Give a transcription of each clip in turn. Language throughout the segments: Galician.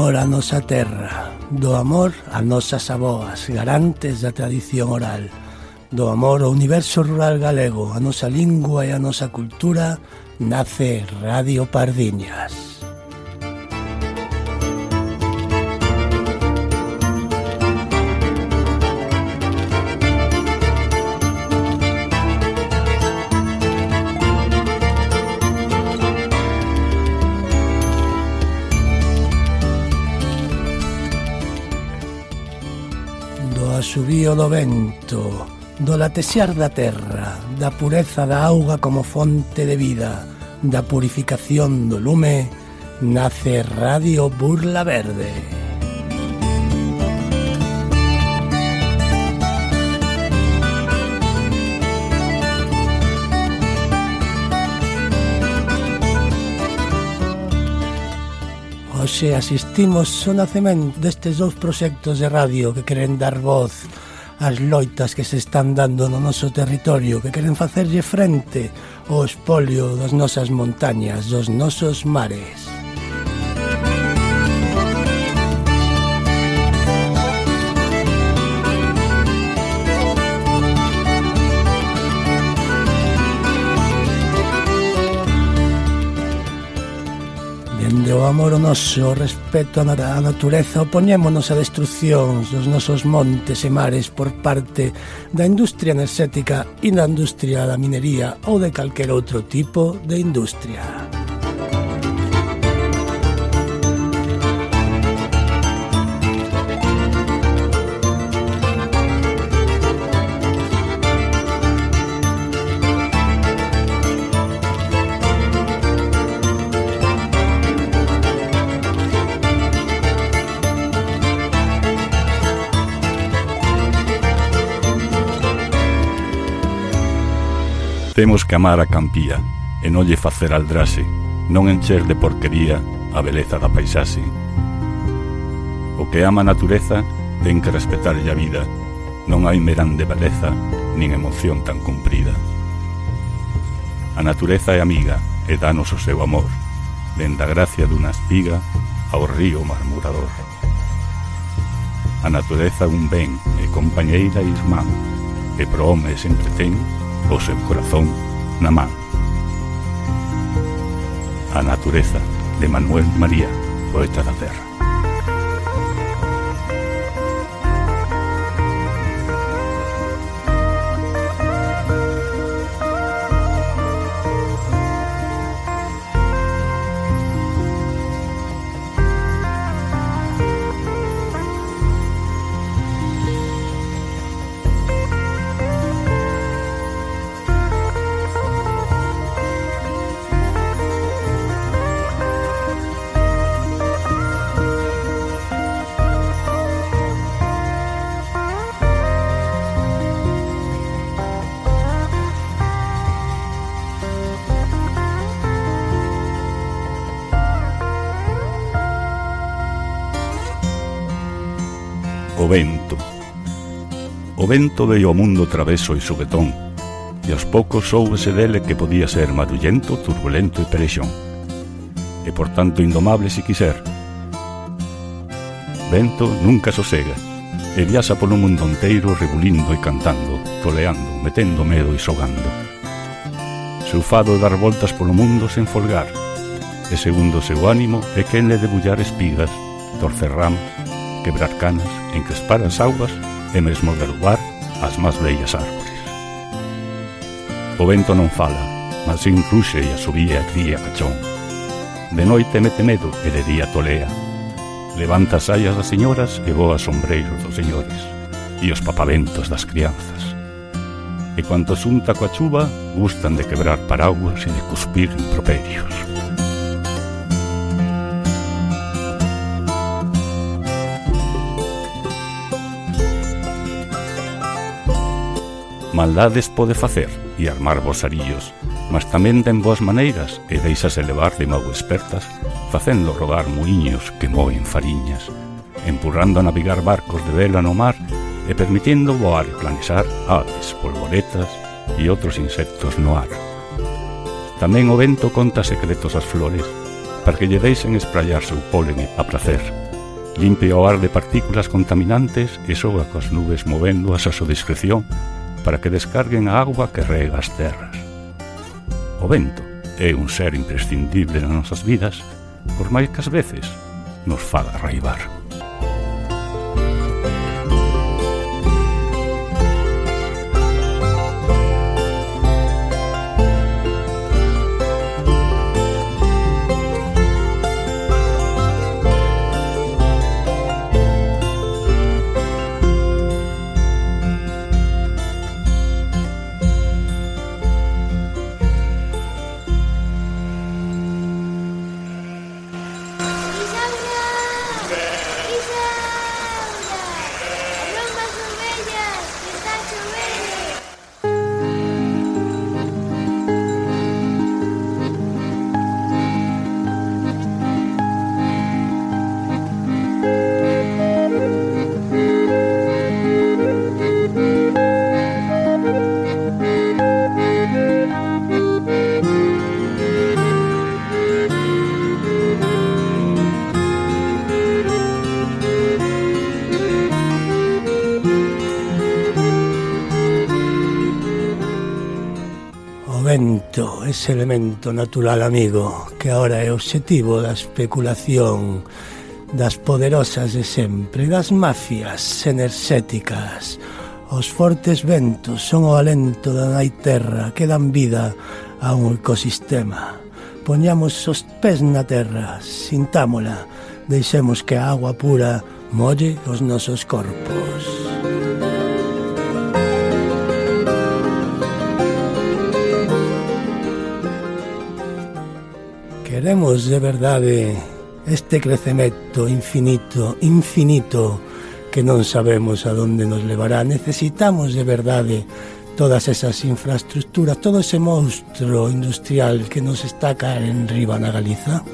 amor a nosa terra, do amor a nosas aboas, garantes da tradición oral, do amor ao universo rural galego, a nosa lingua e a nosa cultura, nace Radio Pardiñas. Arrefrío do vento, do latesear da terra, da pureza da auga como fonte de vida, da purificación do lume, nace Radio Burla Verde. Oxe, asistimos ao nacemento destes dous proxectos de radio que queren dar voz as loitas que se están dando no noso territorio, que queren facerlle frente ao espolio das nosas montañas, dos nosos mares. Dándolle o amor ao noso, o respeto á natureza, opoñémonos a destrucción dos nosos montes e mares por parte da industria enerxética e da industria da minería ou de calquer outro tipo de industria. Temos que amar a campía e non lle facer aldrase, non encher de porquería a beleza da paisaxe. O que ama a natureza ten que respetarlle a vida, non hai merán de beleza nin emoción tan cumprida. A natureza é amiga e danos o seu amor, dende a gracia dunha espiga ao río marmurador. A natureza un ben e compañeira e irmán, e pro home sempre ten o seu corazón na man. A natureza de Manuel María, poeta da terra. vento veio ao mundo traveso e soguetón, e aos poucos soubese dele que podía ser marullento, turbulento e perexón, e por tanto indomable se quiser. Vento nunca sosega, e viaxa polo mundo inteiro rebulindo e cantando, toleando, metendo medo e sogando. Seu fado dar voltas polo mundo sen folgar, e segundo o seu ánimo é quen le debullar espigas, torcer ramas, quebrar canas, encrespar as augas e mesmo derrubar as máis bellas árbores. O vento non fala, mas sin cruxe e a e cría cachón. De noite mete medo e de día tolea. Levanta as saias das señoras e voa sombreiros dos señores e os papaventos das crianzas. E cuanto xunta coa chuva, gustan de quebrar paraguas e de cuspir improperios. Maldades pode facer e armar vos arillos, mas tamén ten boas maneiras e deixas elevar de mau expertas, facendo rodar muiños que moen fariñas, empurrando a navegar barcos de vela no mar e permitindo voar e planear aves, polvoretas e outros insectos no ar. Tamén o vento conta secretos ás flores para que lle deixen esprallar seu polen a placer. Limpia o ar de partículas contaminantes e soga coas nubes movéndoas a súa discreción para que descarguen a agua que rega as terras. O vento é un ser imprescindible nas nosas vidas, por máis que as veces nos faga raibar. ese elemento natural amigo que ahora é obxectivo da especulación das poderosas de sempre, das mafias enerxéticas. Os fortes ventos son o alento da nai terra que dan vida a un ecosistema. Poñamos os pés na terra, sintámola, deixemos que a agua pura molle os nosos corpos. Queremos de verdade este crecemento infinito, infinito, que non sabemos a donde nos levará. Necesitamos de verdade todas esas infraestructuras, todo ese monstruo industrial que nos está a caer en riba Galiza.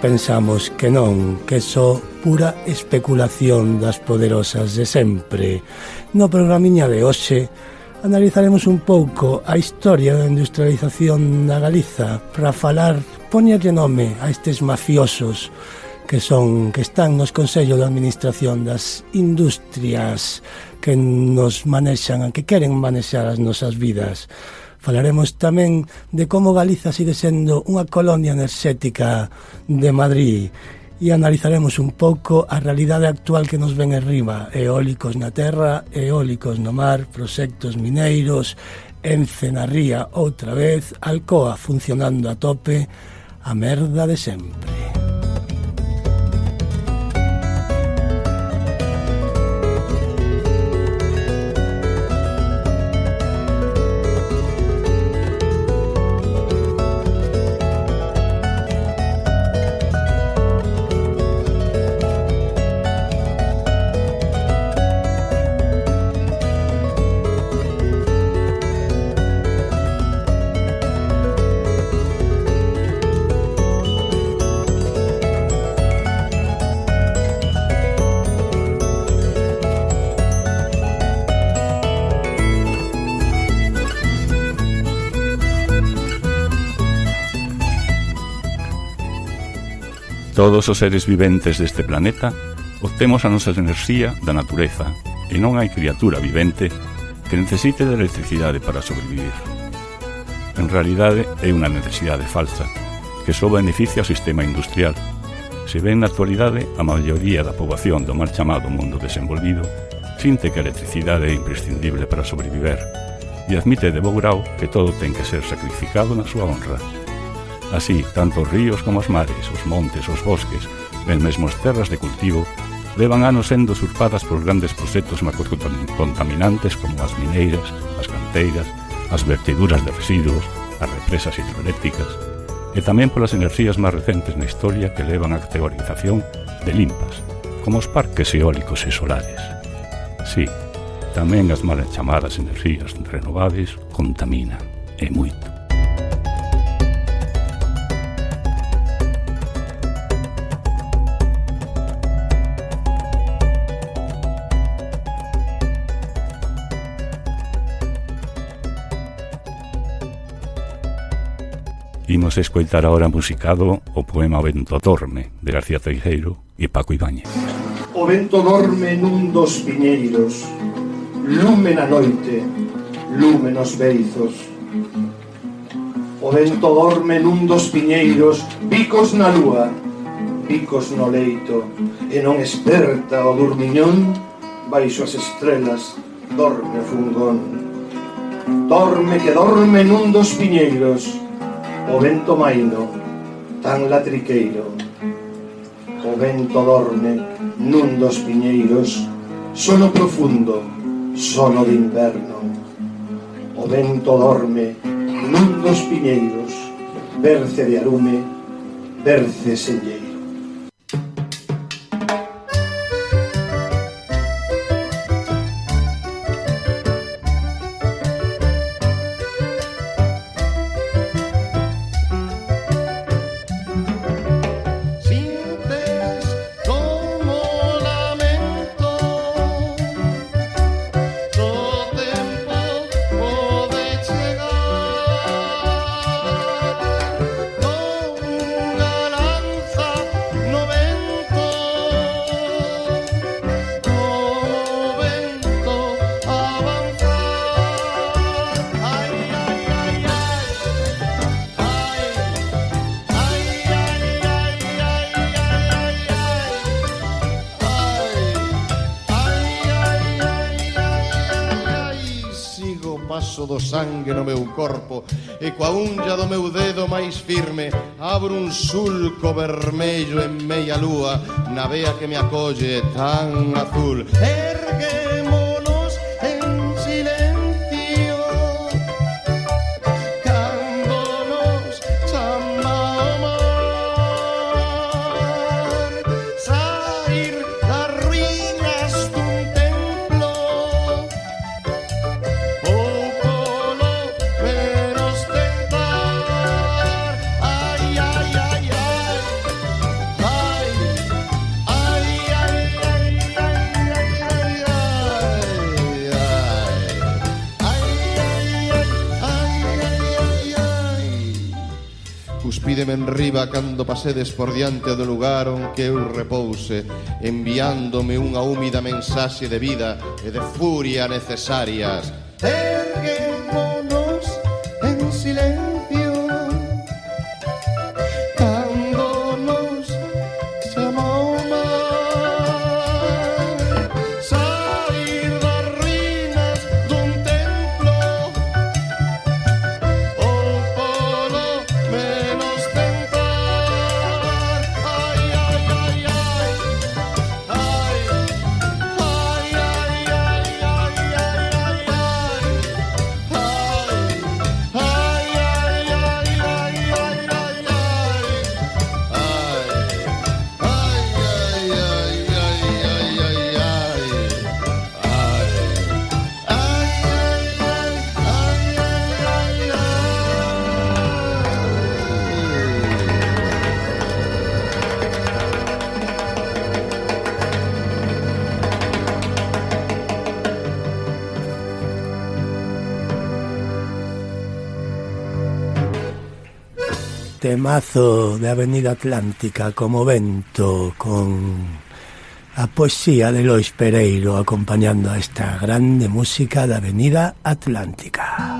pensamos que non, que só pura especulación das poderosas de sempre. No programiña de hoxe analizaremos un pouco a historia da industrialización na Galiza para falar, poñerlle nome a estes mafiosos que son que están nos Consello de Administración das industrias que nos manexan, que queren manexar as nosas vidas. Falaremos tamén de como Galiza sigue sendo unha colonia enerxética de Madrid e analizaremos un pouco a realidade actual que nos ven arriba, eólicos na terra, eólicos no mar, proxectos mineiros, Ence na ría outra vez, Alcoa funcionando a tope, a merda de sempre. Todos os seres viventes deste planeta obtemos a nosa enerxía da natureza e non hai criatura vivente que necesite de electricidade para sobrevivir. En realidade é unha necesidade falsa que só beneficia o sistema industrial. Se ven na actualidade a maioría da poboación do mal chamado mundo desenvolvido sinte que a electricidade é imprescindible para sobreviver e admite de bo grau que todo ten que ser sacrificado na súa honra. Así, tanto os ríos como as mares, os montes, os bosques, ben mesmo as terras de cultivo, levan anos sendo usurpadas por grandes proxectos macrocontaminantes como as mineiras, as canteiras, as vertiduras de residuos, as represas hidroeléctricas, e tamén polas enerxías máis recentes na historia que levan á categorización de limpas, como os parques eólicos e solares. Sí, tamén as mal chamadas enerxías renovables contaminan, e moito. Imos escoitar agora musicado o poema O vento dorme de García Teijeiro e Paco Ibáñez. O vento dorme nun dos piñeiros Lume na noite Lume nos beizos O vento dorme nun dos piñeiros Bicos na lúa Bicos no leito E non esperta o durmiñón Baixo as estrelas Dorme fungón Dorme que dorme nun dos piñeiros O vento maino, tan latriqueiro. O vento dorme nun dos piñeiros Sono profundo, sono de inverno O vento dorme nun dos piñeiros Verce de arume, verce selleiro do sangue no meu corpo e coa unlla do meu dedo máis firme abro un sulco vermello en meia lúa na vea que me acolle tan azul. Eh! pasedes por diante do lugar onde eu repouse, enviándome unha húmida mensaxe de vida e de furia necesarias. Eu Temazo de Avenida Atlántica como vento con a poesía de Lois Pereiro acompañando a esta grande música de Avenida Atlántica.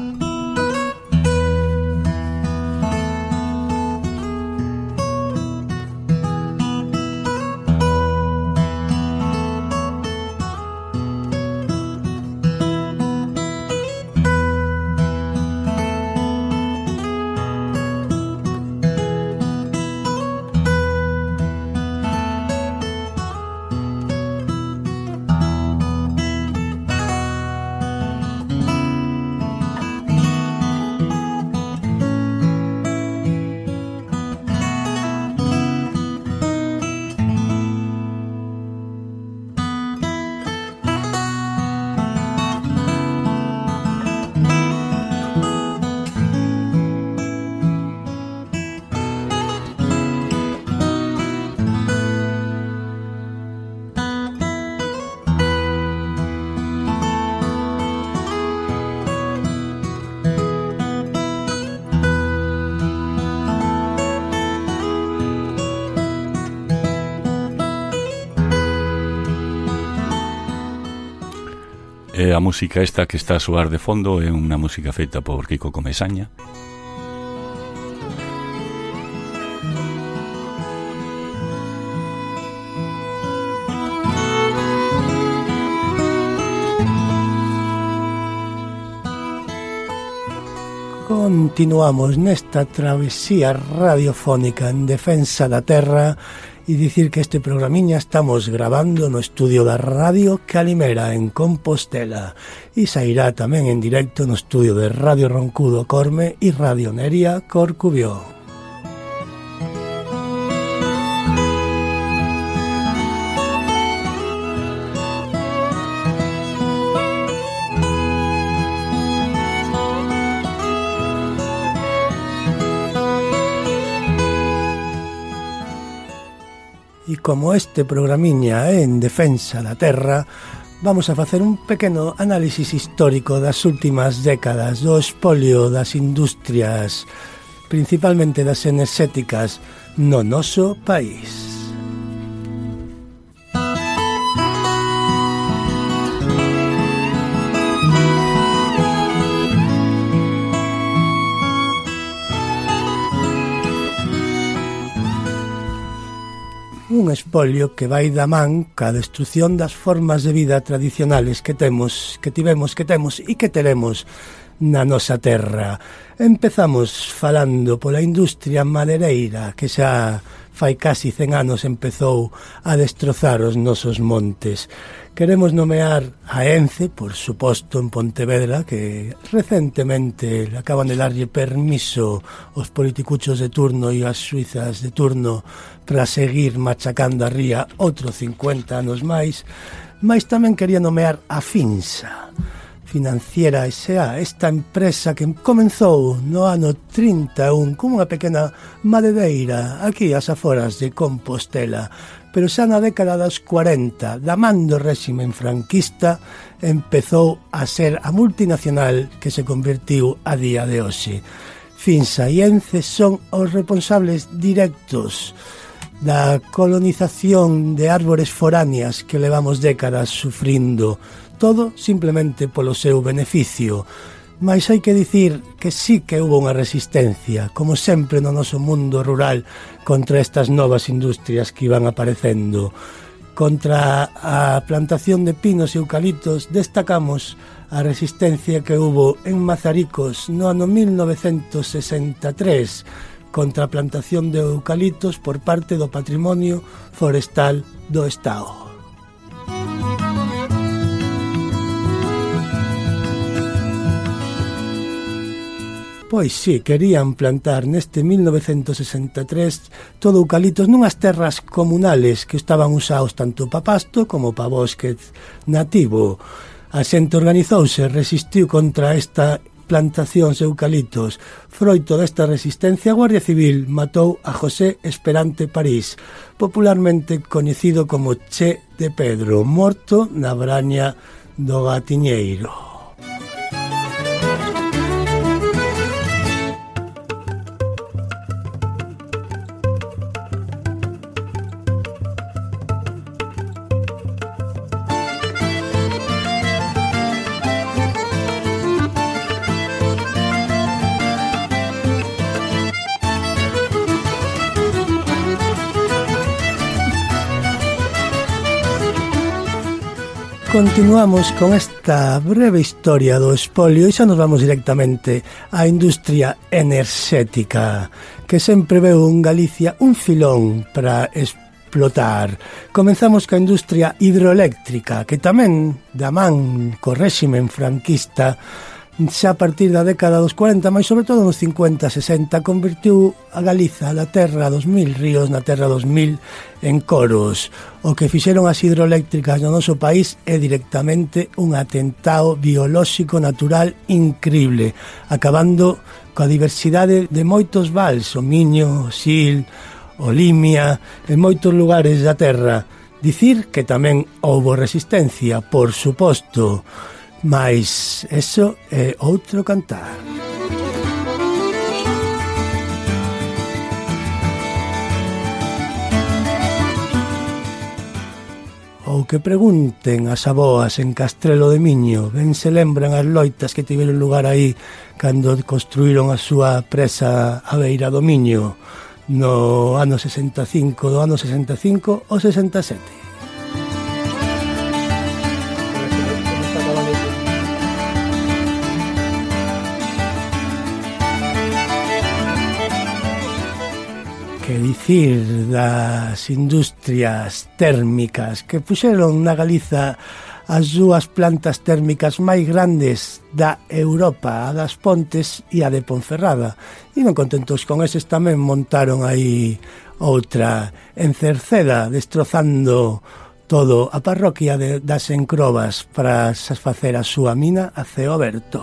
a música esta que está a soar de fondo é unha música feita por Kiko Comesaña. Continuamos nesta travesía radiofónica en defensa da terra e dicir que este programiña estamos grabando no estudio da Radio Calimera en Compostela e sairá tamén en directo no estudio de Radio Roncudo Corme e Radio Neria Corcubión. como este programiña eh, en Defensa da Terra, vamos a facer un pequeno análisis histórico das últimas décadas do espolio das industrias, principalmente das enerxéticas, no noso país. un espolio que vai da man ca destrucción das formas de vida tradicionales que temos, que tivemos, que temos e que teremos na nosa terra. Empezamos falando pola industria madereira que xa fai casi 100 anos empezou a destrozar os nosos montes. Queremos nomear a ENCE, por suposto, en Pontevedra, que recentemente acaban de darlle permiso os politicuchos de turno e as suizas de turno para seguir machacando a ría outros 50 anos máis, mas tamén quería nomear a FINSA, financiera S.A. Esta empresa que comenzou no ano 31 como unha pequena madedeira aquí ás aforas de Compostela, pero xa na década das 40, da man do réximen franquista, empezou a ser a multinacional que se convertiu a día de hoxe. Finsa e Ence son os responsables directos da colonización de árbores foráneas que levamos décadas sufrindo, todo simplemente polo seu beneficio. Mais hai que dicir que sí que houve unha resistencia, como sempre no noso mundo rural, contra estas novas industrias que iban aparecendo. Contra a plantación de pinos e eucaliptos destacamos a resistencia que houve en Mazaricos no ano 1963, contra a plantación de eucaliptos por parte do patrimonio forestal do Estado. Pois sí, querían plantar neste 1963 todo eucaliptos nunhas terras comunales que estaban usados tanto pa pasto como pa bosque nativo. A xente organizouse, resistiu contra esta plantacións eucaliptos. Froito desta resistencia, a Guardia Civil matou a José Esperante París, popularmente coñecido como Che de Pedro, morto na braña do Gatiñeiro. Continuamos con esta breve historia do espolio e xa nos vamos directamente á industria enerxética que sempre veu en Galicia un filón para explotar. Comenzamos ca industria hidroeléctrica que tamén da man co réximen franquista xa a partir da década dos 40, mas sobre todo nos 50, 60, convertiu a Galiza, a terra dos mil ríos, na terra dos mil en coros. O que fixeron as hidroeléctricas no noso país é directamente un atentado biolóxico natural increíble, acabando coa diversidade de moitos vals, o Miño, o Sil, o Limia, en moitos lugares da terra. Dicir que tamén houbo resistencia, por suposto, Mais eso é outro cantar. Ou que pregunten as aboas en Castrelo de Miño, ben se lembran as loitas que tiveron lugar aí cando construíron a súa presa a beira do Miño no ano 65, do ano 65 ou 67. dicir das industrias térmicas que puxeron na Galiza as dúas plantas térmicas máis grandes da Europa, a das Pontes e a de Ponferrada. E non contentos con eses tamén montaron aí outra en Cerceda, destrozando todo a parroquia de, das Encrobas para satisfacer a súa mina a ceo aberto.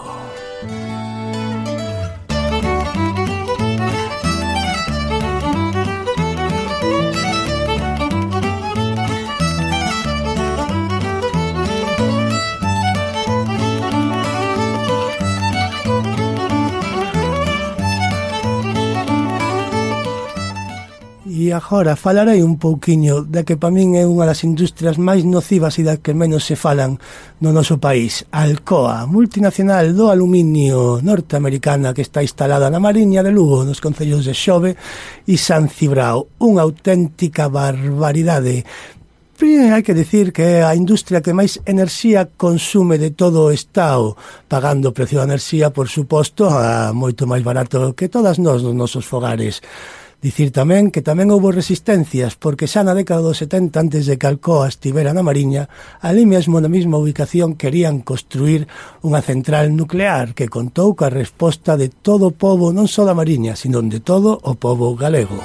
E agora falarei un pouquiño da que para min é unha das industrias máis nocivas e da que menos se falan no noso país, Alcoa, multinacional do aluminio norteamericana que está instalada na Mariña de Lugo, nos concellos de Xove e San Cibrao, unha auténtica barbaridade hai que decir que é a industria que máis enerxía consume de todo o Estado, pagando o precio da enerxía, por suposto, a moito máis barato que todas nós nos nosos fogares. Dicir tamén que tamén houbo resistencias porque xa na década dos 70 antes de que Alcoa estivera na Mariña, ali mesmo na mesma ubicación querían construir unha central nuclear que contou coa resposta de todo o povo non só da Mariña, sino de todo o povo galego.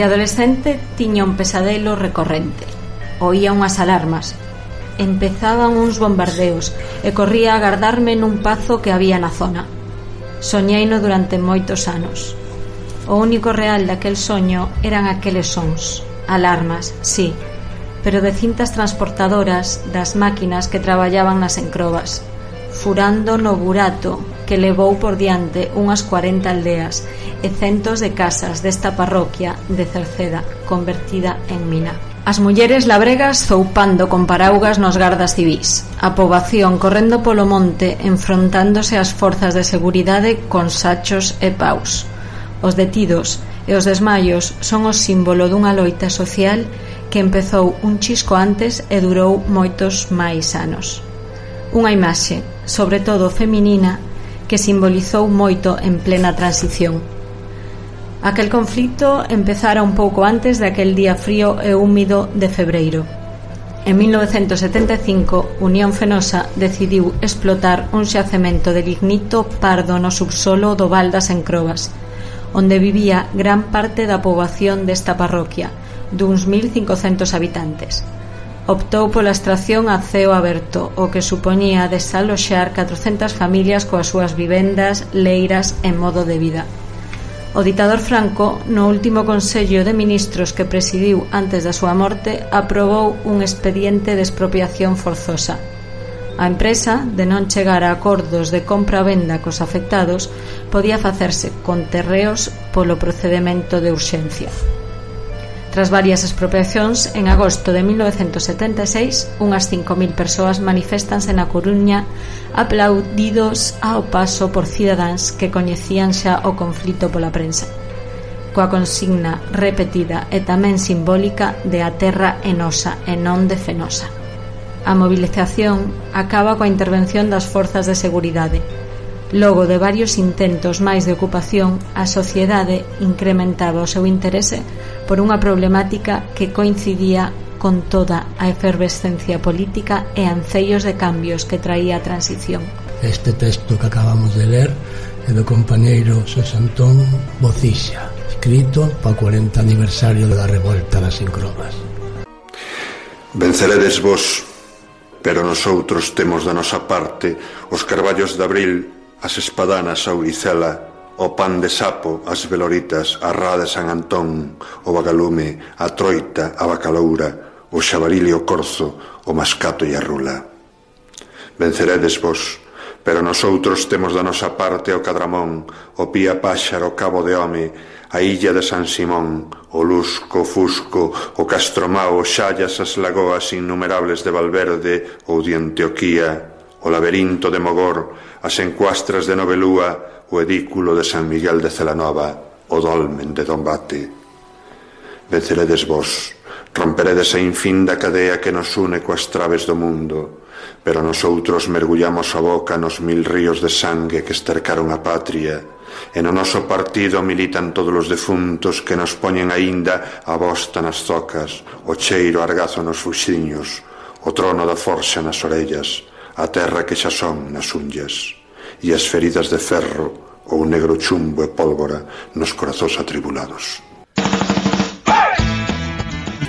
De adolescente tiña un pesadelo recorrente. Oía unhas alarmas. Empezaban uns bombardeos e corría a agardarme nun pazo que había na zona. Soñeino durante moitos anos. O único real daquel soño eran aqueles sons, alarmas, sí, pero de cintas transportadoras das máquinas que traballaban nas encrobas, furando no burato que levou por diante unhas 40 aldeas e centos de casas desta parroquia de Cerceda, convertida en mina. As mulleres labregas zoupando con paraugas nos gardas civís. A poboación correndo polo monte enfrontándose ás forzas de seguridade con sachos e paus. Os detidos e os desmaios son o símbolo dunha loita social que empezou un chisco antes e durou moitos máis anos. Unha imaxe, sobre todo feminina, que simbolizou moito en plena transición. Aquel conflito empezara un pouco antes daquel día frío e húmido de febreiro. En 1975, Unión Fenosa decidiu explotar un xacemento de lignito pardo no subsolo do Valdas en Crobas, onde vivía gran parte da poboación desta parroquia, duns 1.500 habitantes optou pola extracción a ceo aberto, o que supoñía desaloxar 400 familias coas súas vivendas, leiras e modo de vida. O ditador Franco no último Consello de Ministros que presidiu antes da súa morte aprobou un expediente de expropiación forzosa. A empresa, de non chegar a acordos de compra-venda cos afectados, podía facerse con terreos polo procedemento de urxencia. Tras varias expropiacións, en agosto de 1976, unhas cinco mil persoas manifestanse na Coruña aplaudidos ao paso por cidadáns que coñecían xa o conflito pola prensa coa consigna repetida e tamén simbólica de a terra é nosa e non de fenosa. A mobilización acaba coa intervención das forzas de seguridade, Logo de varios intentos máis de ocupación, a sociedade incrementaba o seu interese por unha problemática que coincidía con toda a efervescencia política e ancellos de cambios que traía a transición. Este texto que acabamos de ler é do compañeiro Xosé Antón Bocixa, escrito para o 40 aniversario da revolta das Incromas. Venceredes vos, pero nosotros temos da nosa parte os carballos de abril as espadanas a Uricela, o pan de sapo, as veloritas, a rá de San Antón, o bagalume, a troita, a bacaloura, o xabaril e o corzo, o mascato e a rula. Venceredes vos, pero nosoutros temos da nosa parte o cadramón, o pía páxaro, o cabo de home, a illa de San Simón, o lusco, o fusco, o castromao, o xallas, as lagoas innumerables de Valverde ou de Antioquía, o laberinto de Mogor, as encuastras de Novelúa, o edículo de San Miguel de Celanova, o dolmen de Don Bate. Venceredes vos, romperedes a infinda cadea que nos une coas traves do mundo, pero nosoutros mergullamos a boca nos mil ríos de sangue que estercaron a patria, e no noso partido militan todos os defuntos que nos poñen aínda a bosta nas zocas, o cheiro argazo nos fuxiños, o trono da forxa nas orellas, a terra que xa son nas unllas e as feridas de ferro ou negro chumbo e pólvora nos corazóns atribulados.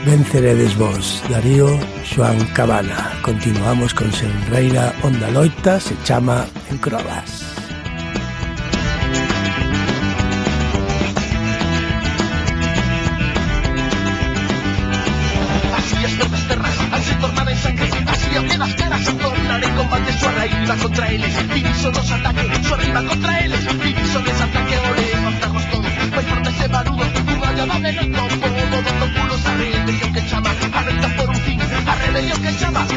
Venceredes vos, Darío Joan Cabana. Continuamos con Senreira Onda Loita, se chama En Crobas. el Diviso nos ataque, su arriba contra él es Diviso desataque, ole, fantajos todos, hay fuertes cebarudos, una llamada no topo, todos los culos a rebelión que llama, a por un fin, a rebelión que llama,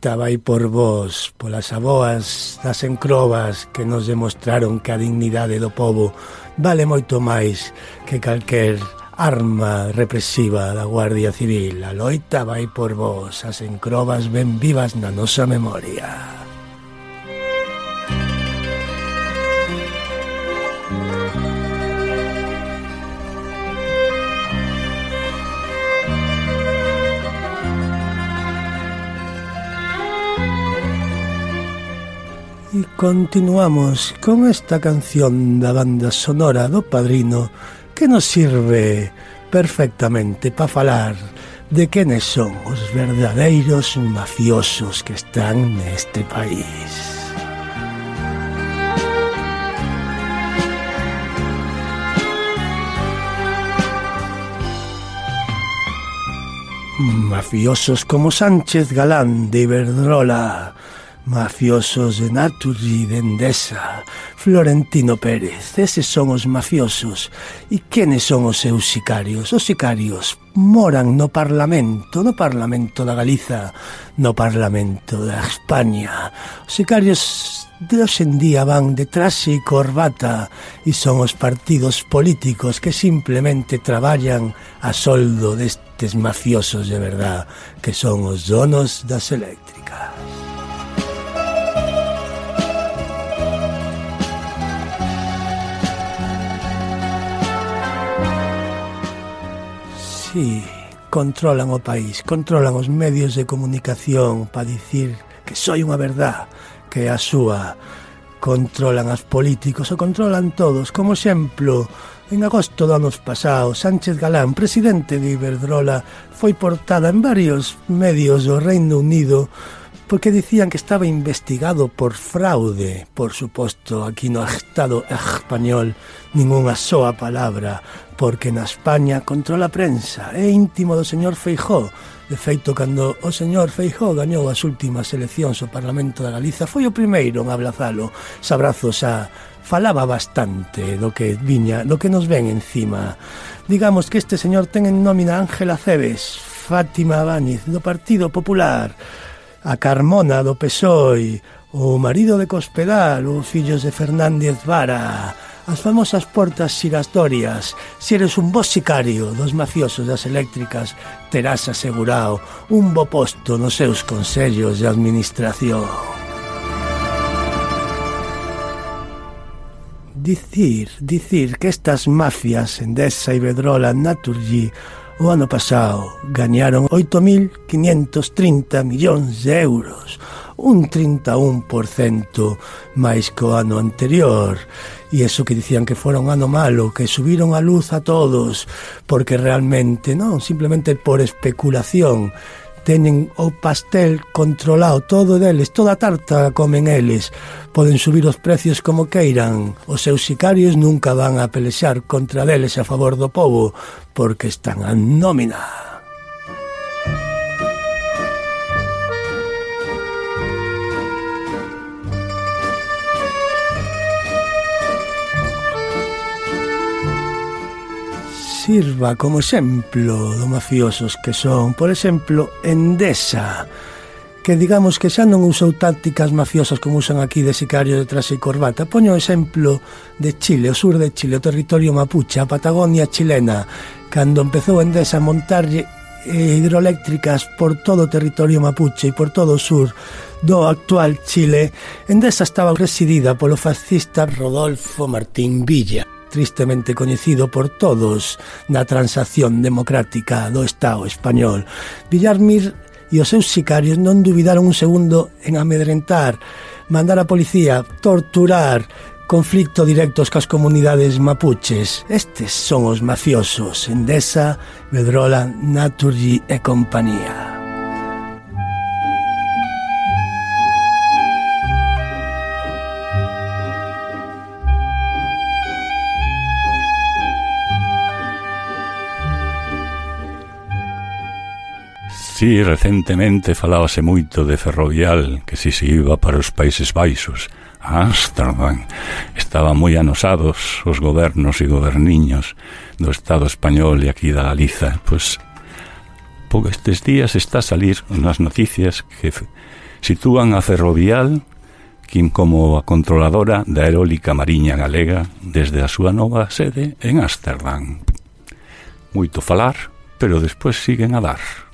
feita vai por vós, polas aboas das encrobas que nos demostraron que a dignidade do povo vale moito máis que calquer arma represiva da Guardia Civil. A loita vai por vós, as encrobas ben vivas na nosa memoria. E continuamos con esta canción da banda sonora do Padrino que nos sirve perfectamente para falar de quenes son os verdadeiros mafiosos que están neste país. Mafiosos como Sánchez Galán de Iberdrola, Mafiosos de Naturi, de Endesa, Florentino Pérez, eses son os mafiosos. E quenes son os seus sicarios? Os sicarios moran no Parlamento, no Parlamento da Galiza, no Parlamento da España. Os sicarios de hoxendía van de traxe e corbata e son os partidos políticos que simplemente traballan a soldo destes mafiosos de verdad que son os donos das eléctricas. Sí, controlan o país, controlan os medios de comunicación para dicir que soy unha verdad, que é a súa. Controlan as políticos, o controlan todos. Como exemplo, en agosto do anos pasado, Sánchez Galán, presidente de Iberdrola, foi portada en varios medios do Reino Unido porque dicían que estaba investigado por fraude. Por suposto, aquí no ha estado español ningunha soa palabra, porque na España controla a prensa, é íntimo do señor Feijó. De feito, cando o señor Feijó gañou as últimas eleccións ao Parlamento da Galiza, foi o primeiro en abrazalo, sabrazos a falaba bastante do que viña, do que nos ven encima. Digamos que este señor ten en nómina Ángela Cebes, Fátima Báñez, do Partido Popular, a Carmona do PSOE, o marido de Cospedal, ou fillos de Fernández Vara, as famosas portas xiratorias. Se eres un bo sicario dos mafiosos das eléctricas, terás asegurado un bo posto nos seus consellos de administración. Dicir, dicir que estas mafias Endesa, Iberdrola, Naturgy O ano pasado gañaron 8.530 millóns de euros, un 31% máis que o ano anterior. E eso que dicían que fora un ano malo, que subiron a luz a todos, porque realmente non, simplemente por especulación teñen o pastel controlado todo deles, toda a tarta comen eles. Poden subir os precios como queiran. Os seus sicarios nunca van a pelexar contra deles a favor do povo, porque están a nómina. sirva como exemplo do mafiosos que son, por exemplo, Endesa, que digamos que xa non usou tácticas mafiosas como usan aquí de sicario de traxe e corbata. Poño o exemplo de Chile, o sur de Chile, o territorio mapuche, a Patagonia chilena, cando empezou Endesa a montarlle hidroeléctricas por todo o territorio mapuche e por todo o sur do actual Chile, Endesa estaba presidida polo fascista Rodolfo Martín Villa tristemente coñecido por todos na transacción democrática do Estado español. Villarmir e os seus sicarios non duvidaron un segundo en amedrentar, mandar a policía, torturar, conflicto directos cas comunidades mapuches. Estes son os mafiosos, Endesa, Medrola, Naturgy e compañía. Sí, recentemente falábase moito de Ferrovial, que si se iba para os Países Baixos, a Amsterdam. Estaban moi anosados os gobernos e goberniños do Estado español e aquí da Galiza. Pois, por estes días está a salir nas noticias que sitúan a Ferrovial Kim como a controladora da eólica mariña galega desde a súa nova sede en Amsterdam. Moito falar, pero despois siguen a dar.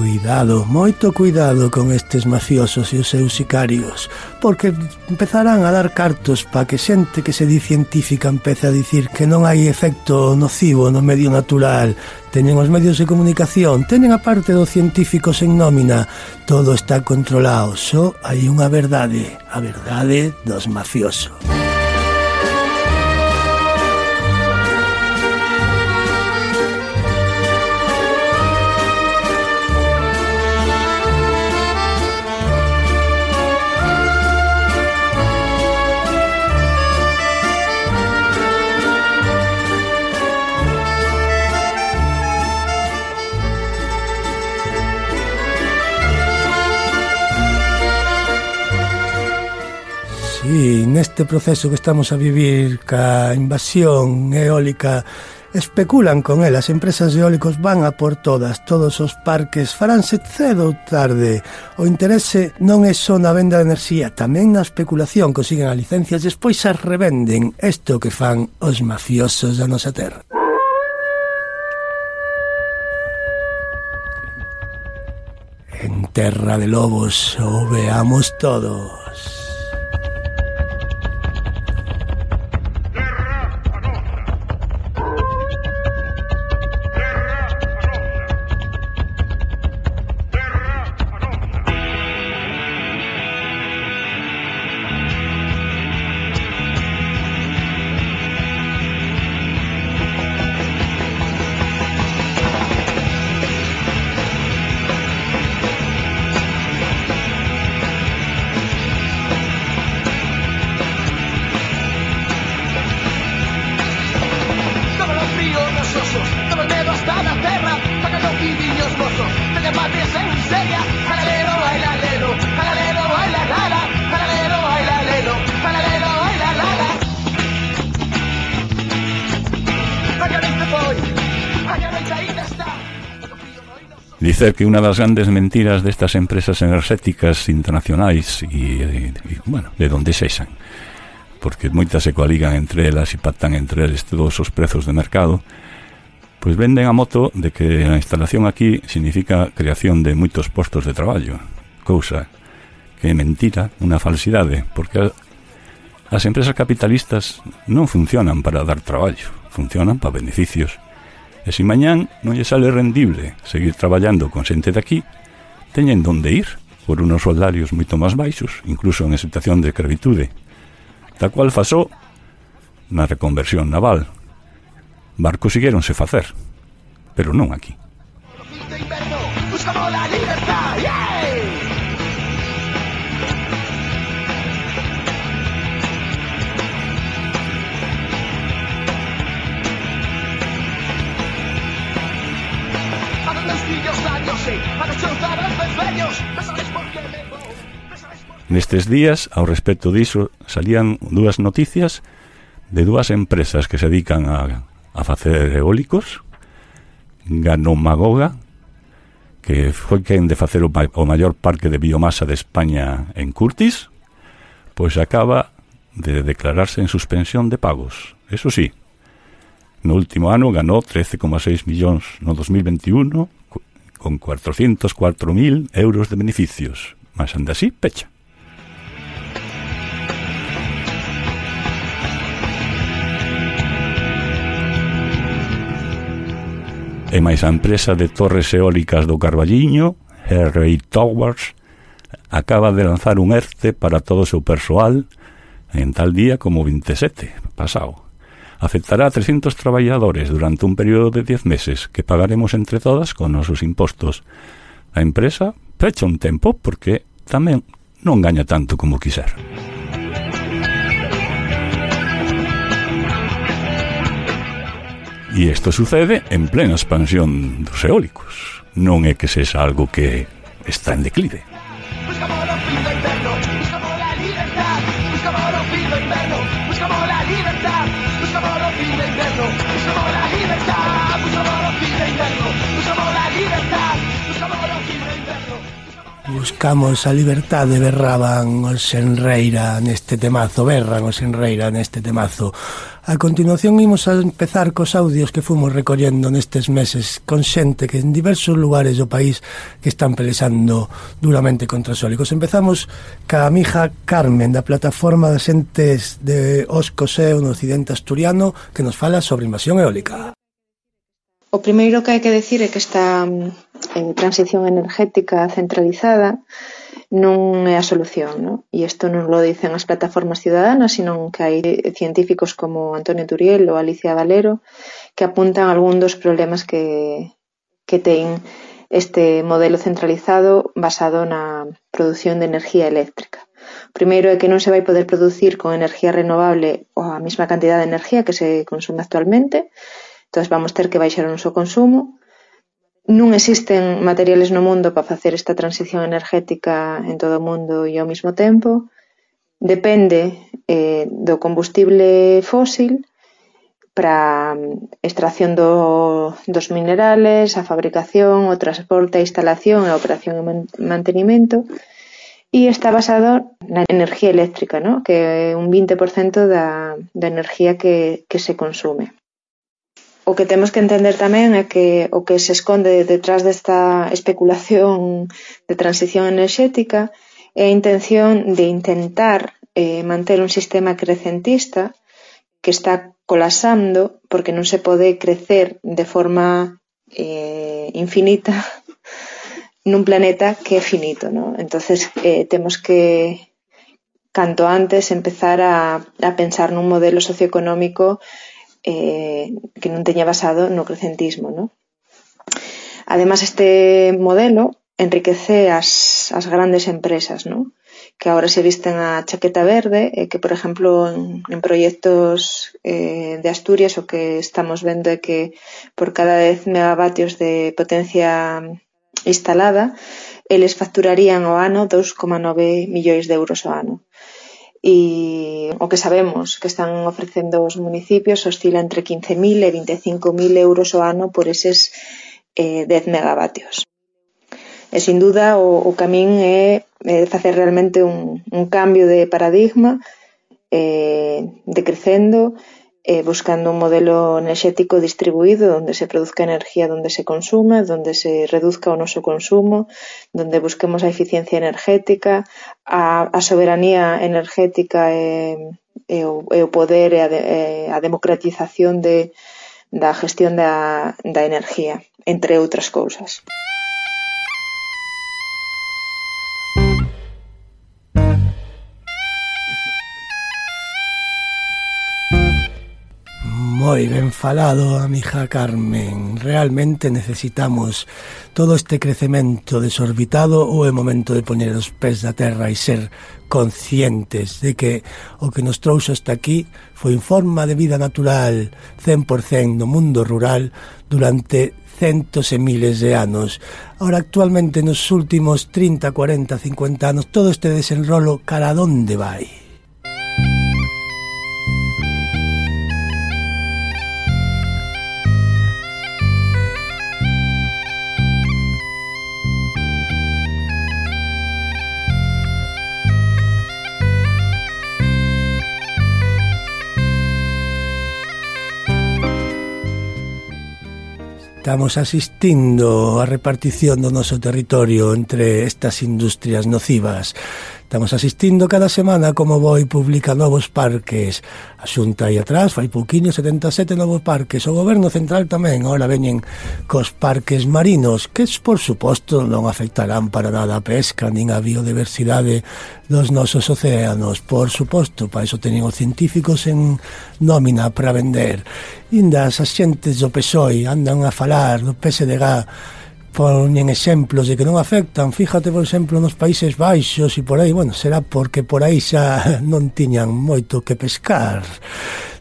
Cuidado, moito cuidado con estes mafiosos e os seus sicarios, porque empezarán a dar cartos pa que xente que se di científica empece a dicir que non hai efecto nocivo no medio natural. Teñen os medios de comunicación, teñen a parte dos científicos en nómina. Todo está controlado, só hai unha verdade, a verdade dos mafiosos. Sí, neste proceso que estamos a vivir ca invasión eólica especulan con ela, as empresas eólicos van a por todas, todos os parques faránse cedo ou tarde. O interese non é só na venda de enerxía, tamén na especulación, consiguen as licencias, despois as revenden. Isto que fan os mafiosos da nosa terra. En terra de lobos o veamos todos. dicer que unha das grandes mentiras destas empresas enerxéticas internacionais e, e, e bueno, de donde sexan porque moitas se coaligan entre elas e pactan entre eles todos os prezos de mercado pois venden a moto de que a instalación aquí significa creación de moitos postos de traballo cousa que é mentira, unha falsidade porque as empresas capitalistas non funcionan para dar traballo funcionan para beneficios E se mañán non lle sale rendible seguir traballando con xente aquí. teñen donde ir por unos soldarios moito máis baixos, incluso en situación de escravitude, da cual fasó na reconversión naval. Barcos siguieronse facer, pero non aquí. Buscamos Nestes días, ao respecto diso, salían dúas noticias de dúas empresas que se dedican a, a facer eólicos, Ganomagoga, que foi quen de facer o, ma o maior parque de biomasa de España en Curtis, pois acaba de declararse en suspensión de pagos. Eso sí, No último ano ganou 13,6 millóns no 2021 con 404.000 euros de beneficios, mas anda así pecha. e máis a empresa de torres eólicas do Carballiño, Herrey Towers, acaba de lanzar un ERTE para todo o seu persoal en tal día como 27, pasado. Afectará a 300 traballadores durante un período de 10 meses que pagaremos entre todas con nosos impostos. A empresa pecha un tempo porque tamén non gaña tanto como quiser. E isto sucede en plena expansión dos eólicos. Non é que sexa algo que está en declive. Busca Buscamos a libertade, berraban os Enreira neste temazo, berran os Enreira neste temazo. A continuación imos a empezar cos audios que fomos recollendo nestes meses con xente que en diversos lugares do país que están pelesando duramente contra sólicos. Empezamos ca mija Carmen da plataforma de xentes de Oscoseo no occidente asturiano que nos fala sobre invasión eólica. O primeiro que hai que decir é que esta eh, transición energética centralizada non é a solución, ¿no? E isto non lo dicen as plataformas ciudadanas, sino que hai científicos como Antonio Turiel ou Alicia Valero que apuntan algún dos problemas que, que ten este modelo centralizado basado na produción de energía eléctrica. O primeiro que non se vai poder producir con energía renovable ou a mesma cantidad de energía que se consume actualmente, Entón vamos ter que baixar o noso consumo. Non existen materiales no mundo para facer esta transición energética en todo o mundo e ao mesmo tempo, depende eh, do combustible fósil para mm, extracción do dos minerales, a fabricación, o transporte, a instalación, a operación e mantenimento e está basado na enerxía eléctrica, no, que é un vinte por cento da da enerxía que que se consume o que temos que entender tamén é que o que se esconde detrás desta especulación de transición enerxética é a intención de intentar eh, manter un sistema crecentista que está colapsando porque non se pode crecer de forma eh, infinita nun planeta que é finito, ¿no? Entonces eh, temos que canto antes empezar a, a pensar nun modelo socioeconómico eh, que non teña basado no crecentismo. ¿no? Además, este modelo enriquece as, as grandes empresas, ¿no? que ahora se visten a chaqueta verde, e que por exemplo, en, en proyectos eh, de Asturias o que estamos vendo é que por cada 10 megavatios de potencia instalada, eles facturarían o ano 2,9 millóns de euros ao ano e o que sabemos que están ofrecendo os municipios oscila entre 15.000 e 25.000 euros o ano por eses eh, 10 megavatios. E sin duda o, o camín é, é facer realmente un, un cambio de paradigma eh, decrecendo Eh, buscando un modelo enerxético distribuído onde se produzca enerxía donde se consuma, donde se reduzca o noso consumo, donde busquemos a eficiencia enerxética, a, a soberanía enerxética e, eh, e, eh, o, e o poder e a, de, e a democratización de, da gestión da, da enerxía, entre outras cousas. moi ben falado, amiga Carmen. Realmente necesitamos todo este crecemento desorbitado ou é momento de poñer os pés da terra e ser conscientes de que o que nos trouxe hasta aquí foi en forma de vida natural 100% no mundo rural durante centos e miles de anos. Ahora actualmente nos últimos 30, 40, 50 anos todo este desenrolo cara a donde vai? Estamos asistindo á repartición do noso territorio entre estas industrias nocivas. Estamos asistindo cada semana como Boi publica novos parques. A Xunta aí atrás fai pouquiño 77 novos parques. O goberno central tamén ahora veñen cos parques marinos, que por suposto non afectarán para nada a pesca nin a biodiversidade dos nosos océanos. Por suposto, para iso teñen os científicos en nómina para vender. Indas as xentes do PSOE andan a falar do PSDG poñen exemplos de que non afectan. Fíjate por exemplo nos Países Baixos e por aí, bueno, será porque por aí xa non tiñan moito que pescar.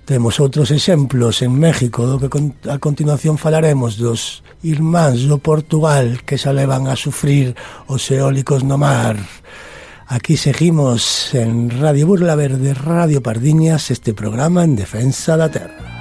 Temos outros exemplos en México do que a continuación falaremos dos irmáns do Portugal que xa levan a sufrir os eólicos no mar. Aquí seguimos en Radio Burla Verde, Radio Pardiñas, este programa en defensa da terra.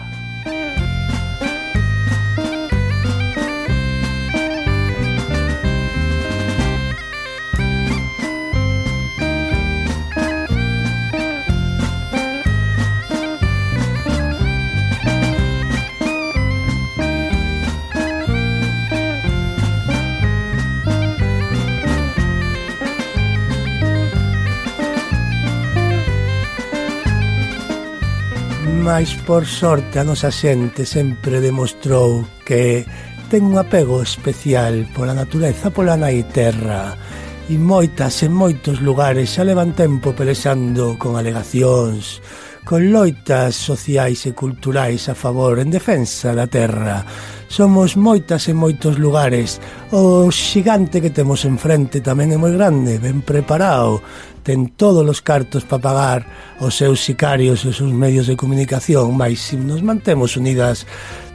mais por sorte a nosa xente sempre demostrou que ten un apego especial pola natureza, pola nai terra. E moitas e moitos lugares xa levan tempo pelexando con alegacións, con loitas sociais e culturais a favor en defensa da terra somos moitas e moitos lugares. O xigante que temos enfrente tamén é moi grande, ben preparado, ten todos os cartos para pagar os seus sicarios e os seus medios de comunicación, mas se nos mantemos unidas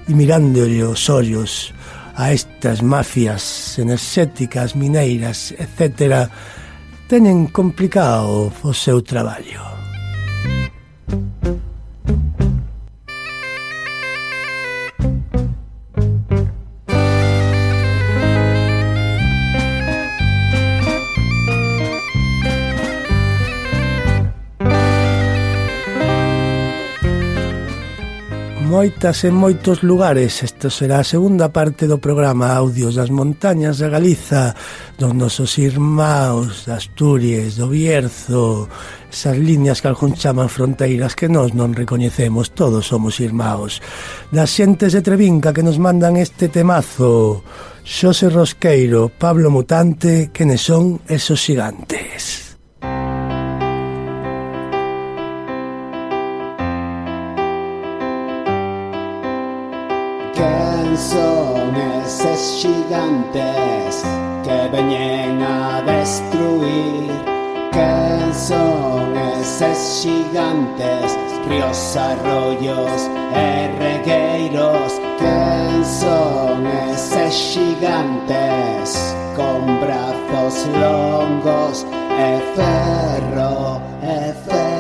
e mirándolle os ollos a estas mafias enerxéticas, mineiras, etc., teñen complicado o seu traballo. moitas e moitos lugares. Esta será a segunda parte do programa Audios das Montañas da Galiza, dos nosos irmãos, de Asturias, do Bierzo, esas liñas que algún chaman fronteiras que nós non recoñecemos, todos somos irmãos. Das xentes de Trevinca que nos mandan este temazo, Xose Rosqueiro, Pablo Mutante, quenes son esos gigantes. gigantes que venían a destruir. ¿Qué son esos gigantes? Ríos, arroyos, erregueiros. ¿Qué son esos gigantes? Con brazos longos, e ferro, e.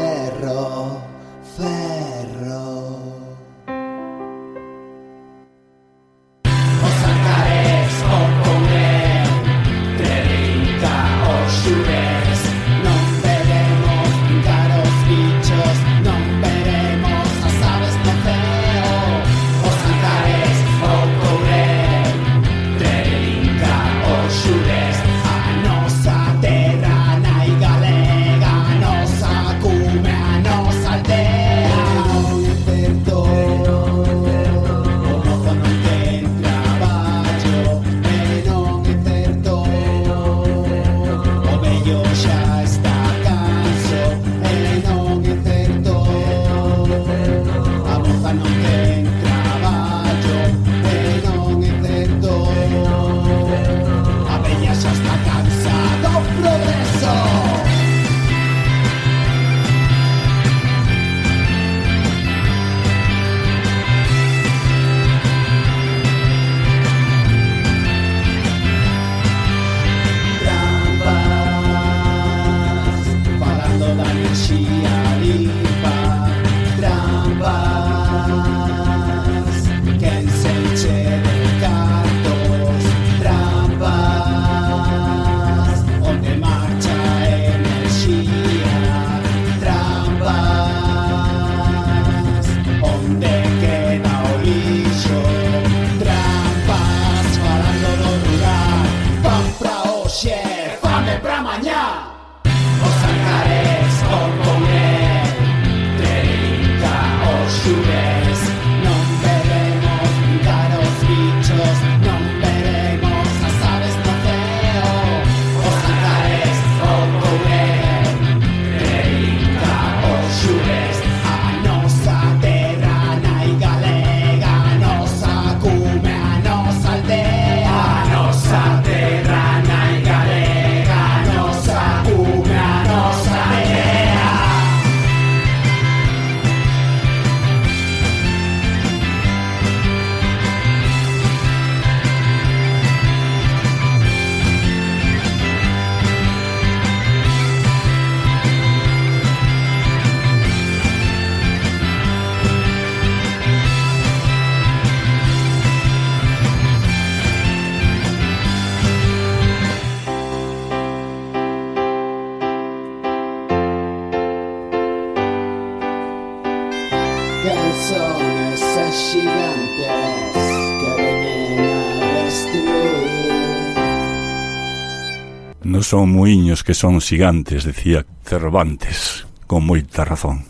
son muiños que son xigantes, decía Cervantes, con moita razón.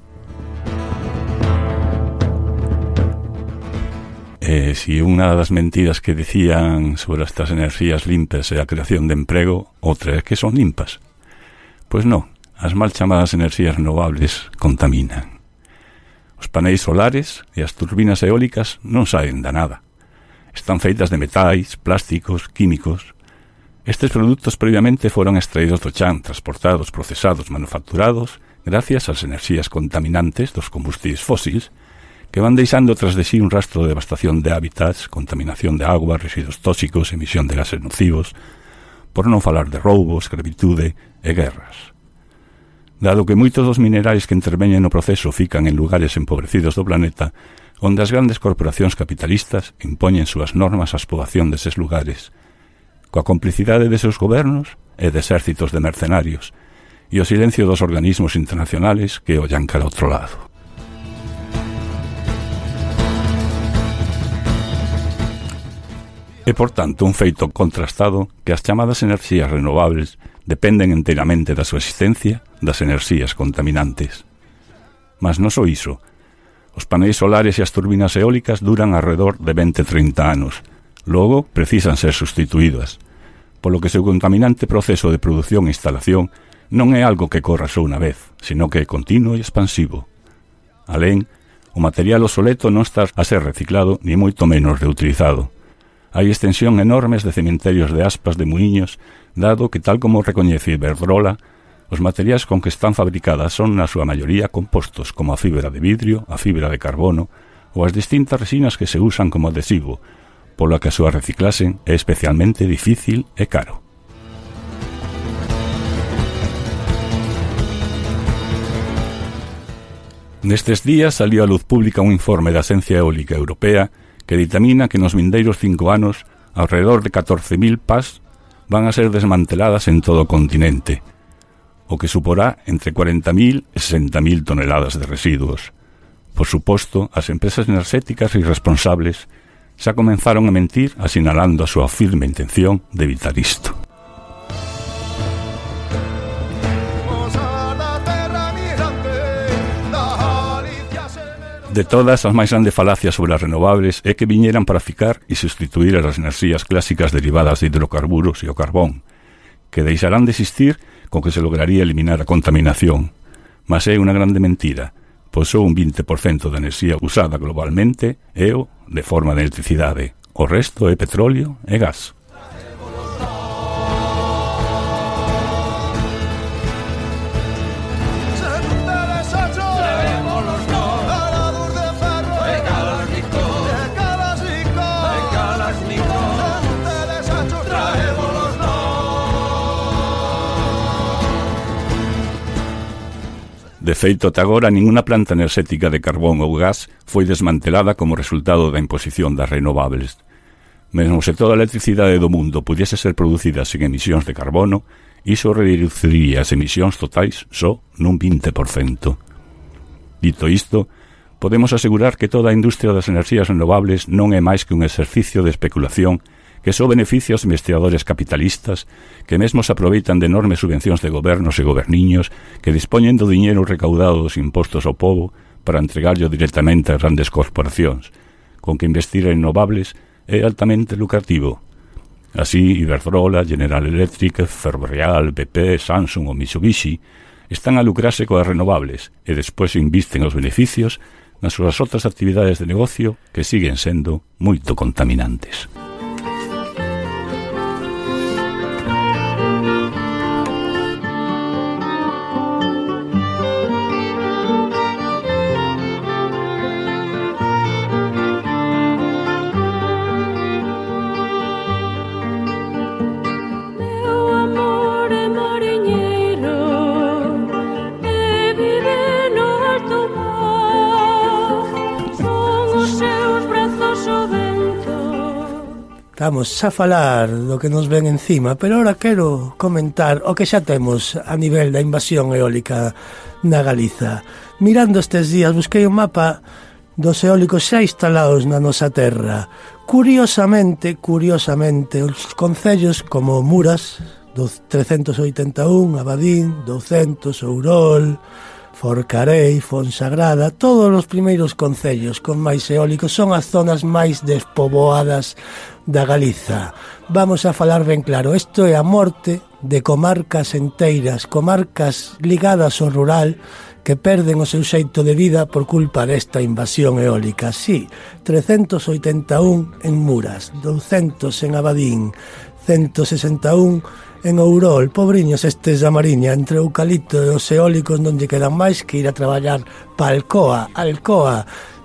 E si unha das mentiras que decían sobre estas enerxías limpas e a creación de emprego, outra é que son limpas. Pois non, as mal chamadas enerxías renovables contaminan. Os paneis solares e as turbinas eólicas non saen da nada. Están feitas de metais, plásticos, químicos, Estes produtos previamente foron extraídos do chan, transportados, procesados, manufacturados gracias ás enerxías contaminantes dos combustíis fósiles que van deixando tras de sí un rastro de devastación de hábitats, contaminación de agua, residuos tóxicos, emisión de gases nocivos, por non falar de roubos, escravitude e guerras. Dado que moitos dos minerais que interveñen no proceso fican en lugares empobrecidos do planeta, onde as grandes corporacións capitalistas impoñen súas normas ás poboación deses lugares, coa complicidade de seus gobernos e de exércitos de mercenarios, e o silencio dos organismos internacionales que ollan cara outro lado. É, por tanto, un feito contrastado que as chamadas enerxías renovables dependen enteramente da súa existencia das enerxías contaminantes. Mas non só iso. Os paneis solares e as turbinas eólicas duran alrededor de 20-30 anos. Logo, precisan ser sustituídas polo que seu contaminante proceso de produción e instalación non é algo que corra só unha vez, senón que é continuo e expansivo. Alén, o material obsoleto non está a ser reciclado ni moito menos reutilizado. Hai extensión enormes de cementerios de aspas de muiños, dado que, tal como recoñece Iberdrola, os materiais con que están fabricadas son na súa maioría compostos como a fibra de vidrio, a fibra de carbono ou as distintas resinas que se usan como adhesivo, polo que a súa reciclase é especialmente difícil e caro. Nestes días salió a luz pública un informe da Asencia Eólica Europea que determina que nos vindeiros cinco anos alrededor de 14.000 pas van a ser desmanteladas en todo o continente, o que suporá entre 40.000 e 60.000 toneladas de residuos. Por suposto, as empresas enerxéticas irresponsables responsables xa comenzaron a mentir asinalando a súa firme intención de evitar isto. De todas as máis grandes falacias sobre as renovables é que viñeran para ficar e sustituir as enerxías clásicas derivadas de hidrocarburos e o carbón, que deixarán de existir con que se lograría eliminar a contaminación. Mas é unha grande mentira, posou un 20% da enerxía usada globalmente é o de forma de electricidade. O resto é petróleo e gas. De feito, ata agora, ninguna planta enerxética de carbón ou gas foi desmantelada como resultado da imposición das renovables. Mesmo se toda a electricidade do mundo pudiese ser producida sen emisións de carbono, iso reduciría as emisións totais só nun 20%. Dito isto, podemos asegurar que toda a industria das enerxías renovables non é máis que un exercicio de especulación que só beneficia aos investigadores capitalistas que mesmo se aproveitan de enormes subvencións de gobernos e goberniños que dispoñen do diñeiro recaudado dos impostos ao povo para entregarlo directamente a grandes corporacións, con que investir en renovables é altamente lucrativo. Así, Iberdrola, General Electric, Ferrovial, BP, Samsung ou Mitsubishi están a lucrarse coas renovables e despois invisten os beneficios nas súas outras actividades de negocio que siguen sendo moito contaminantes. Estamos a falar do que nos ven encima, pero ahora quero comentar o que xa temos a nivel da invasión eólica na Galiza. Mirando estes días, busquei un mapa dos eólicos xa instalados na nosa terra. Curiosamente, curiosamente, os concellos como Muras, 381, Abadín, 200, Ourol, Forcarei, Fonsagrada, todos os primeiros concellos con máis eólicos son as zonas máis despoboadas da Galiza. Vamos a falar ben claro, isto é a morte de comarcas enteiras, comarcas ligadas ao rural que perden o seu xeito de vida por culpa desta invasión eólica. Sí, 381 en Muras, 200 en Abadín, 161 en Ourol, pobriños estes da Mariña, entre o eucalipto e os eólicos non lle quedan máis que ir a traballar. Pa Alcoa, Alcoa,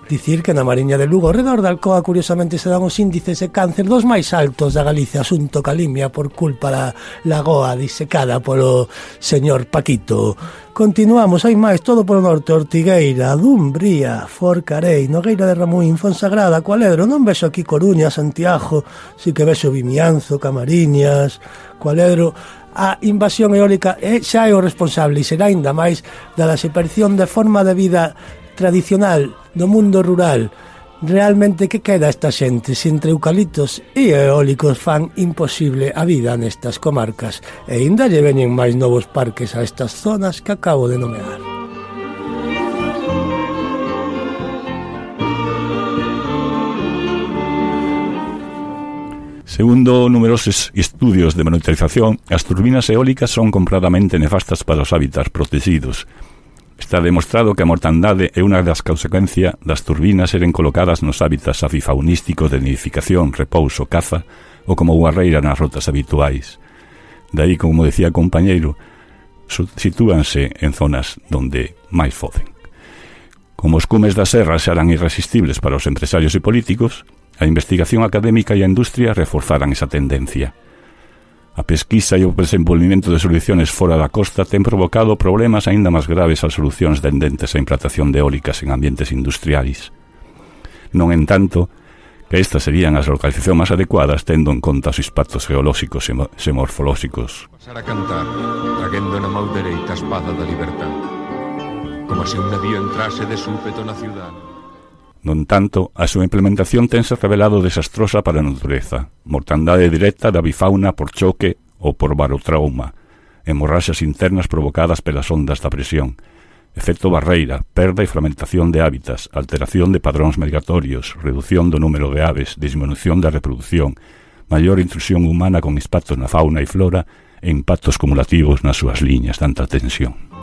Dicir que na Mariña de Lugo, redor da Alcoa, curiosamente se dan os índices de cáncer dos máis altos da Galicia, asunto calimia por culpa da lagoa disecada polo señor Paquito. Continuamos, hai máis, todo polo norte, Ortigueira, Dumbría, Forcarei, Nogueira de Ramuín, Fonsagrada, Cualedro, non vexo aquí Coruña, Santiago, si que vexo Vimianzo, Camariñas, Cualedro, a invasión eólica é xa é o responsable e será ainda máis da desaparición de forma de vida tradicional do mundo rural. Realmente que queda esta xente sin eucaliptos e eólicos fan imposible a vida nestas comarcas e ainda lle veñen máis novos parques a estas zonas que acabo de nomear. Segundo numerosos estudios de monitorización, as turbinas eólicas son compradamente nefastas para os hábitats protegidos Está demostrado que a mortandade é unha das consecuencias das turbinas seren colocadas nos hábitats afifaunísticos de nidificación, repouso, caza ou como guarreira nas rotas habituais. Daí, como decía o compañeiro, sitúanse en zonas donde máis foden. Como os cumes das serras serán irresistibles para os empresarios e políticos, a investigación académica e a industria reforzaran esa tendencia. A pesquisa e o desenvolvimento de solucións fora da costa ten provocado problemas aínda máis graves ás solucións tendentes á implantación de eólicas en ambientes industriais. Non entanto, que estas serían as localizacións máis adecuadas tendo en conta os impactos geolóxicos e, e morfolóxicos. Pasar a cantar, traguendo na mão dereita a espada da libertad, como se un navío entrase de súpeto na ciudad. No entanto, a súa implementación tense revelado desastrosa para a natureza. Mortandade directa da bifauna por choque ou por barotrauma, hemorraxas internas provocadas pelas ondas da presión, efecto barreira, perda e fragmentación de hábitats, alteración de padróns migratorios, redución do número de aves, disminución da reprodución, maior intrusión humana con impactos na fauna e flora e impactos cumulativos nas súas liñas de alta tensión.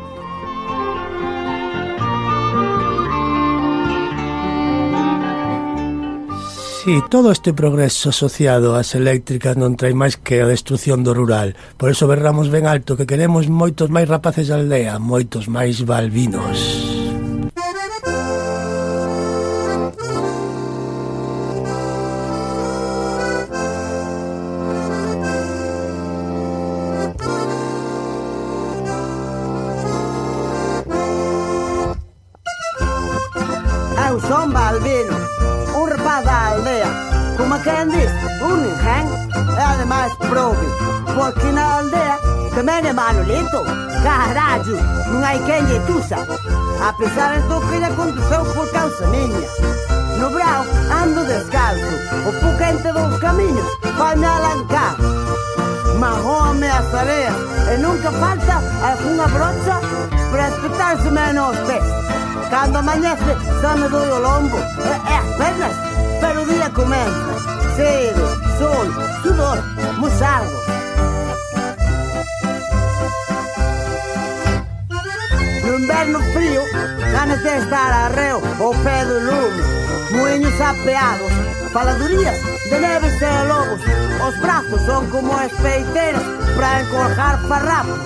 Sí, todo este progreso asociado ás eléctricas non trae máis que a destrucción do rural. Por eso berramos ben alto que queremos moitos máis rapaces de aldea, moitos máis balbinos. malolento, caralho, não há quem de tuça. Apesar estou que na condução por causa minha. No brau ando descalço, o pucante dos caminhos vai me alancar. Marrome as areias e nunca falta alguma brocha para espetar-se menos pés. Quando amanhece, só me dói o lombo, é as pernas, pero dia começa. Cedo, sol, sudor, moçado. Inverno frío Ganas de estar arreo ao pé do lume Moinhos apeados Faladurías de neves e lobos Os brazos son como espeiteiras Para encorjar farrapos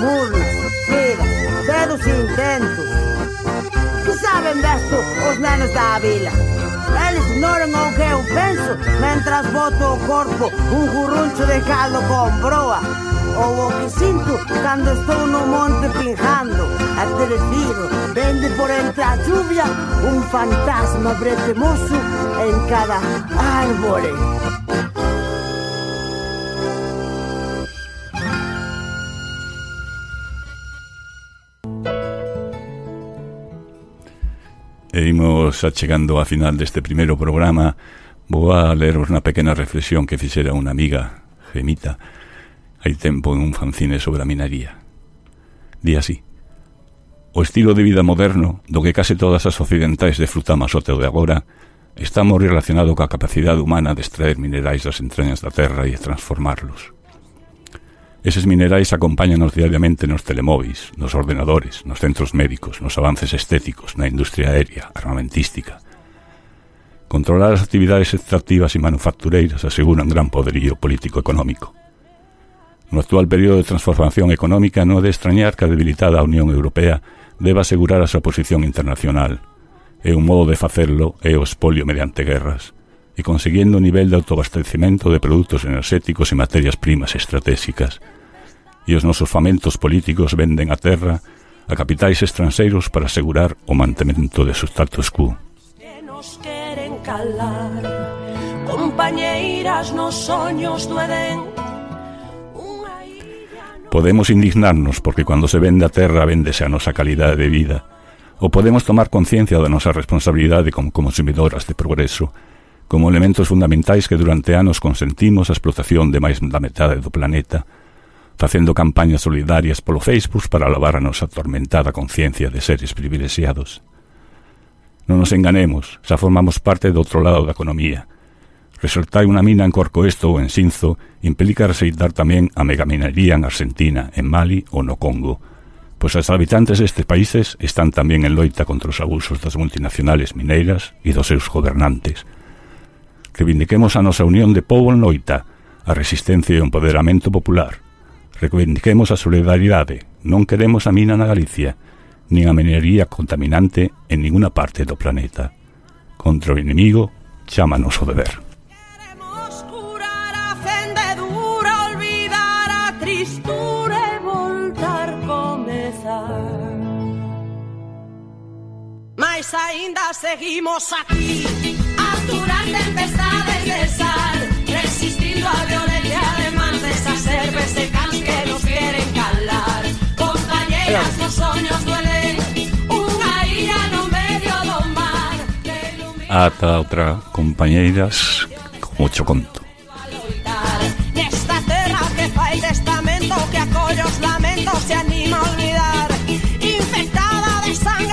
Murnas, figas, dedos intentos. Que saben desto os nenos da vila Eles ignoran o que eu penso Mentras boto o corpo un gurruncho de caldo con broa o que sinto cando estou no monte pinjando Aterecido, vende por entre a lluvia Un fantasma bretemoso en cada árbore E imos achegando a final deste primeiro programa. Vou a leros unha pequena reflexión que fixera unha amiga, Gemita Hai tempo en un fanzine sobre a minaría. Di así. O estilo de vida moderno, do que case todas as occidentais de o teo de agora, está moi relacionado coa capacidade humana de extraer minerais das entrañas da terra e transformarlos. Eses minerais acompáñanos diariamente nos telemóveis, nos ordenadores, nos centros médicos, nos avances estéticos, na industria aérea, armamentística. Controlar as actividades extractivas e manufactureiras asegura un gran poderío político-económico. No actual período de transformación económica non é de extrañar que a debilitada Unión Europea deba asegurar a súa posición internacional. E un modo de facerlo é o espolio mediante guerras e conseguindo o nivel de autoabastecimento de produtos enerxéticos e materias primas estratégicas. E os nosos famentos políticos venden a terra a capitais estranxeiros para asegurar o mantemento de status quo. Que nos queren calar Compañeiras nos soños do Edén Podemos indignarnos porque cando se vende a terra véndese a nosa calidade de vida. Ou podemos tomar conciencia da nosa responsabilidade como consumidoras de progreso, como elementos fundamentais que durante anos consentimos a explotación de máis da metade do planeta, facendo campañas solidarias polo Facebook para lavar a nosa atormentada conciencia de seres privilexiados. Non nos enganemos, xa formamos parte do outro lado da economía, Resoltar unha mina en Corcoesto ou en Sinzo implica receitar tamén a megaminería en Argentina, en Mali ou no Congo, pois os habitantes destes países están tamén en loita contra os abusos das multinacionales mineiras e dos seus gobernantes, Reivindiquemos a nosa unión de povo en loita, a resistencia e o empoderamento popular. Reivindiquemos a solidaridade. Non queremos a mina na Galicia, nin a minería contaminante en ninguna parte do planeta. Contra o inimigo, chámanos o deber. Mais aínda seguimos aquí. Aturar tempestades de sal Resistindo a violencia alemán Desas serves de cans que nos queren calar. Compañeras nos soños duelen Unha illa no medio do mar. Ata outra, compañeiras, con mucho conto. Nesta terra que fai testamento Que acolle os lamentos Se anima a olvidar. Infectada de sangue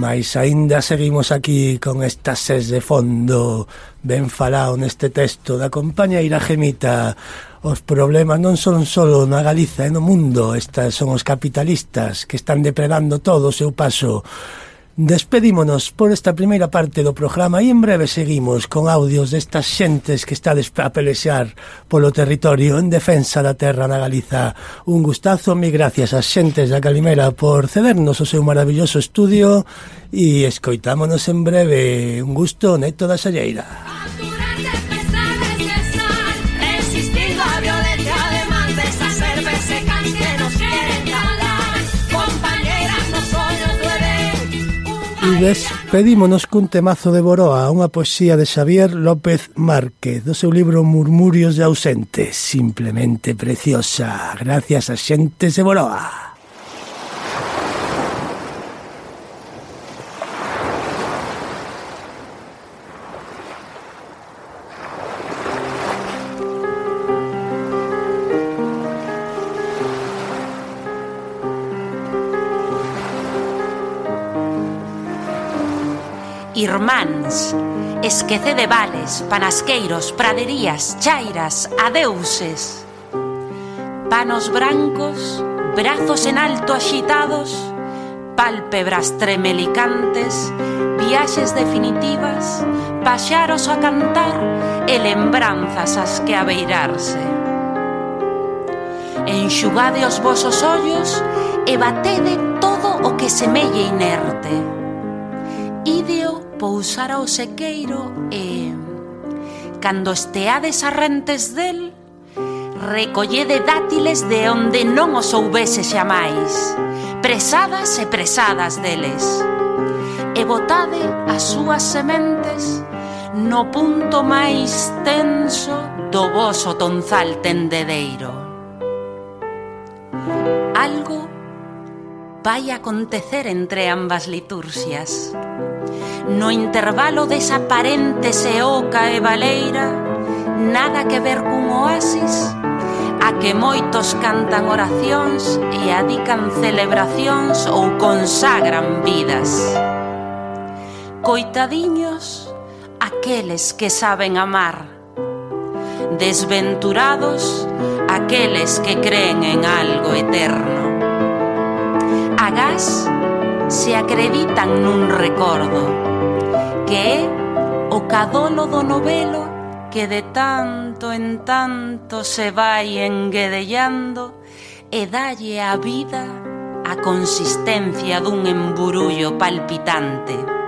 Mais aínda seguimos aquí con estas ses de fondo Ben falado neste texto da compañeira Gemita. Os problemas non son solo na Galiza e no mundo Estas son os capitalistas que están depredando todo o seu paso. Despedímonos por esta primeira parte do programa e en breve seguimos con audios destas xentes que está a pelexar polo territorio en defensa da terra na Galiza. Un gustazo, mi gracias ás xentes da Calimera por cedernos o seu maravilloso estudio e escoitámonos en breve. Un gusto, Neto da Salleira. Vives, pedímonos cun temazo de Boroa, unha poesía de Xavier López Márquez, do seu libro Murmurios de ausentes, simplemente preciosa, gracias a xentes de Boroa. mans Esquece de vales, panasqueiros, praderías, chairas, adeuses. Panos brancos, brazos en alto axitados, pálpebras tremelicantes, viaxes definitivas, paxaros a cantar e lembranzas as que abeirarse. Enxugade os vosos ollos e batede todo o que semelle inerte. Ideo pousara o sequeiro e, cando esteades arrentes del, recollede dátiles de onde non os houvese xa máis, presadas e presadas deles, e botade as súas sementes no punto máis tenso do voso tonzal tendedeiro. Algo vai acontecer entre ambas liturxias. No intervalo desa parente seoca e baleira Nada que ver cun oasis A que moitos cantan oracións e adican celebracións ou consagran vidas. Coitadiños aqueles que saben amar. Desventurados aqueles que creen en algo eterno. Agás se acreditan nun recordo que é o cadolo do novelo que de tanto en tanto se vai enguedellando e dalle a vida a consistencia dun emburullo palpitante.